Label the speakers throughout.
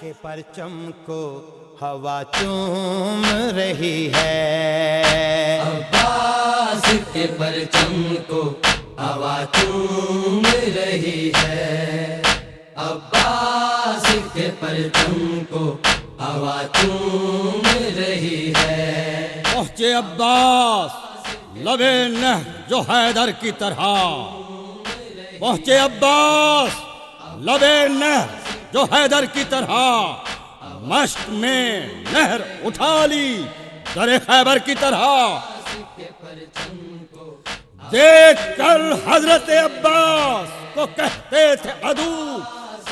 Speaker 1: کے پرچم کو ہوا چوم رہی ہے۔
Speaker 2: عباس کے پرچم کو ہوا چوم رہی ہے۔ عباس کے پرچم کو ہوا چوم رہی ہے۔
Speaker 3: پہنچے عباس لبے نہ جو حیدر کی طرح۔ پہنچے عباس لبے نہ جو حیدر کی طرح مشق میں نہر اٹھا لی، در خیبر کی طرح دیکھ کر حضرت عباس کو کہتے تھے ادو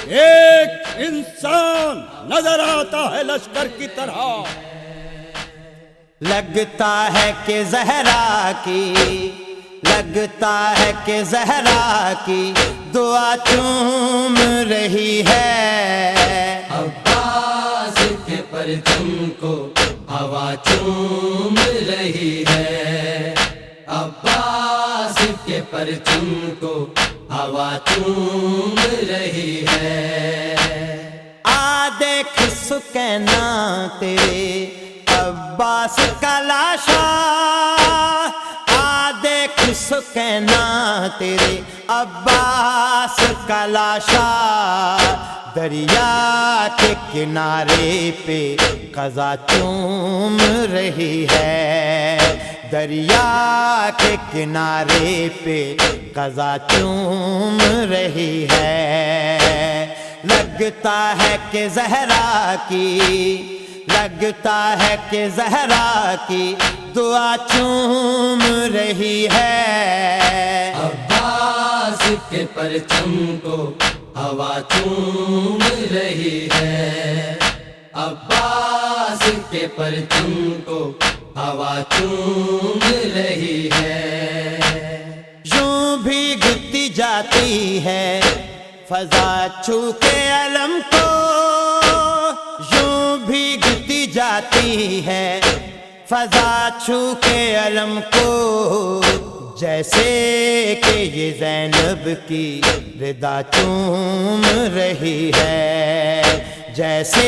Speaker 3: ایک انسان نظر آتا ہے لشکر کی طرح۔
Speaker 1: لگتا ہے کہ زہرا کی، لگتا ہے کہ زہرا کی۔ دعا چوم رہی ہے۔
Speaker 2: عباس کے پرچم کو ہوا چوم رہی ہے۔ عباس کے پرچم کو ہوا چوم رہی ہے۔
Speaker 1: آ دیکھ سکینا تیرے عباس کا لاشا دیکھ سکینا تیرے عباس کا لاشا دریا کے کنارے پہ قضا چوم رہی ہے۔ دریا کے کنارے پہ قضا چوم رہی ہے۔ لگتا ہے کہ زہرا کی، لگتا ہے کہ زہرا کی دعا چوم رہی ہے۔
Speaker 2: عباس کے پرچم کو ہوا چوم رہی ہے۔ عباس کے پرچم کو ہوا چوم رہی ہے۔
Speaker 1: یوں بھی گتی جاتی ہے۔ فضا چھو کے فضا چھو کے علم کو، جیسے کہ یہ زینب کی ردا چوم رہی ہے، جیسے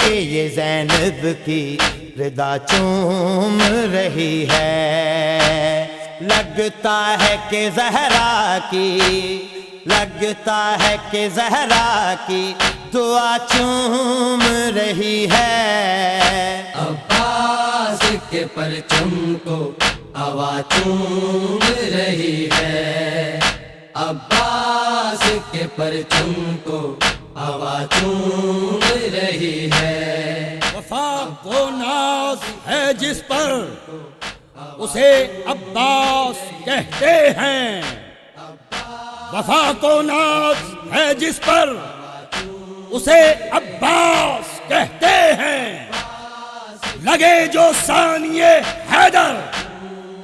Speaker 1: کہ یہ زینب کی ردا چوم رہی ہے۔ لگتا ہے کہ زہرا کی، لگتا ہے کہ زہرا کی دعا چوم رہی ہے۔
Speaker 2: کے پرچم کو ہوا چوم رہی ہے۔ عباس کے پرچم کو ہوا چوم رہی ہے۔
Speaker 3: وفا کو ناز ہے جس پر اسے عباس کہتے ہیں۔ وفا کو ناز ہے جس پر اسے عباس کہتے ہیں۔ لگے جو ثانیے حیدر،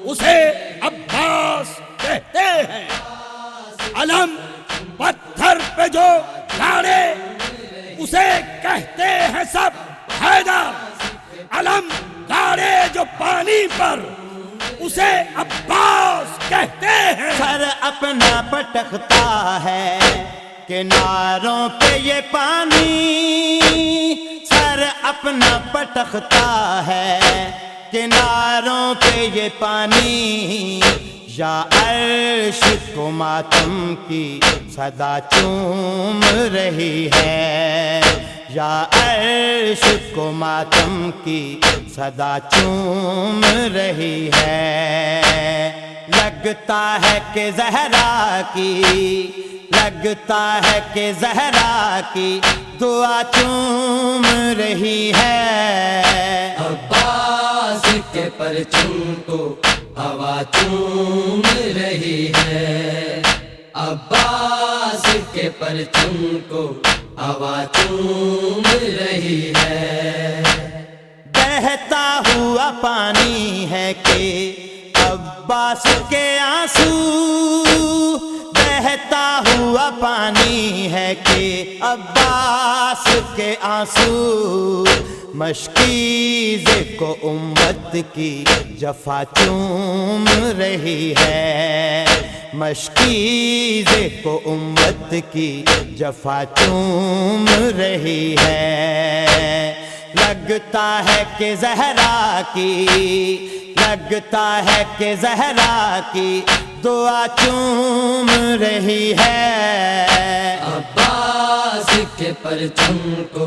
Speaker 3: اسے عباس کہتے ہیں۔ علم پتھر پہ جو گاڑے اسے کہتے ہیں سب حیدر۔ علم گاڑے جو پانی پر، اسے عباس کہتے ہیں۔
Speaker 1: سر اپنا پٹکتا ہے، کناروں پہ یہ پانی۔ اپنا پٹکتا ہے کناروں پہ یہ پانی، یا عرش کو ماتم کی صدا چوم رہی ہے، یا عرش کو ماتم کی صدا چوم رہی ہے۔ لگتا ہے کہ زہرا کی لگتا ہے کہ زہرا کی دعا چوم رہی ہے۔
Speaker 2: عباس کے پرچم کو ہوا چوم رہی ہے۔ عباس کے پرچم کو ہوا چوم رہی ہے۔
Speaker 1: بہتا ہوا پانی ہے کہ عباس کے آنسو بہتا ہوا پانی ہے کہ عباس کے آنسو مشکیز کو امت کی جفا چوم رہی ہے۔ مشکیز کو امت کی جفا چوم رہی ہے۔ لگتا ہے کہ زہرا کی، لگتا ہے کہ زہرا کی دعا چوم رہی ہے۔
Speaker 2: عباس کے پرچم کو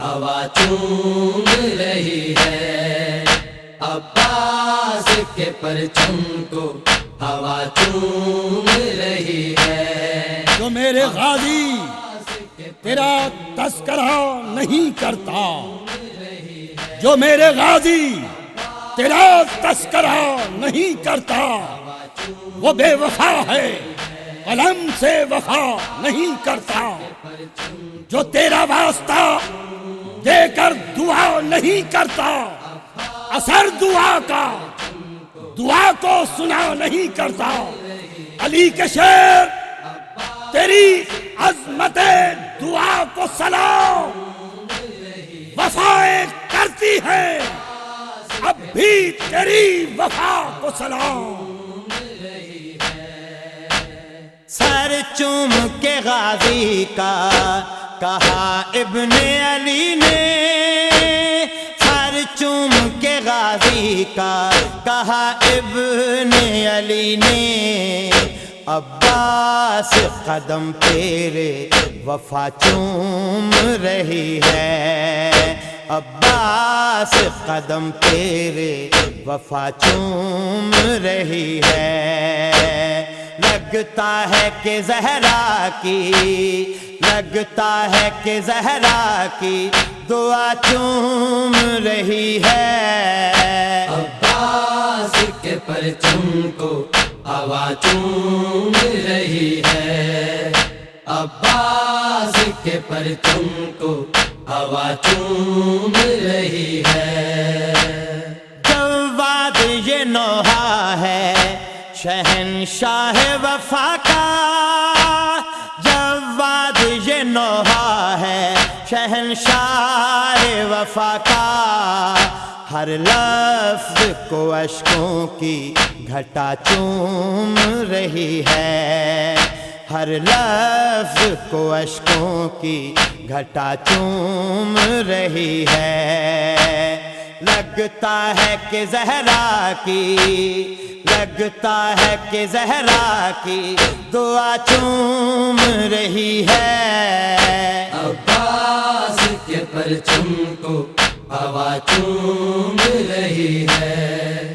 Speaker 2: ہوا چوم رہی ہے۔ عباس کے پرچم کو ہوا چوم رہی ہے۔
Speaker 3: جو میرے غازی تیرا تذکرہ نہیں کرتا۔ جو میرے غازی تیرا تذکرہ نہیں کرتا۔ وہ بے وفا ہے، قلم سے وفا نہیں کرتا۔ جو تیرا واسطہ دے کر دعا نہیں کرتا، اثر دعا کا، دعا کو سنا نہیں کرتا۔ علی کے شیر، تیری عظمت دعا کو سلام وفائیں کرتی ہے۔ اب بھی تیری وفا کو سلام۔
Speaker 1: سر چوم کے غازی کا کہا ابن علی نے۔ سر چوم کے غازی کا کہا ابن علی نے۔ عباس قدم تیرے وفا چوم رہی ہے۔ عباس قدم تیرے وفا چوم رہی ہے۔ لگتا ہے کہ زہرا کی، لگتا ہے کہ زہرا کی دعا چوم رہی ہے۔
Speaker 2: عباس کے پرچم کو ہوا چوم رہی ہے۔ عباس کے پرچم کو ہوا چوم رہی ہے۔
Speaker 1: جواد یہ نوحہ ہے۔ شہنشاہ وفا کا جواد یہ نوحہ ہے۔ شہنشاہ وفا کا ہر لفظ کو اشکوں کی گھٹا چوم رہی ہے۔ ہر لفظ کو اشکوں کی گھٹا چوم رہی ہے۔ لگتا ہے کہ زہرا کی لگتا ہے کہ زہرا کی دعا چوم رہی ہے۔
Speaker 2: عباس کے پرچم کو ہوا چوم رہی ہے۔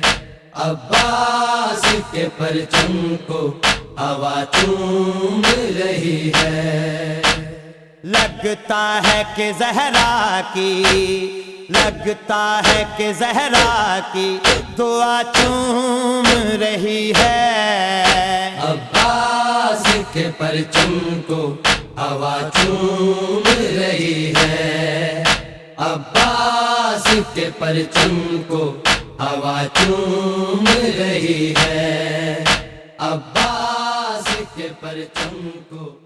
Speaker 2: عباس کے پرچم کو ہوا چوم رہی ہے۔
Speaker 1: لگتا ہے کہ زہرا کی لگتا ہے کہ زہرا کی دعا چوم رہی ہے۔
Speaker 2: عباس کے پرچم کو ہوا چوم رہی ہے۔ عباس کے پرچم کو ہوا چوم رہی ہے۔ عباس کے پرچم کو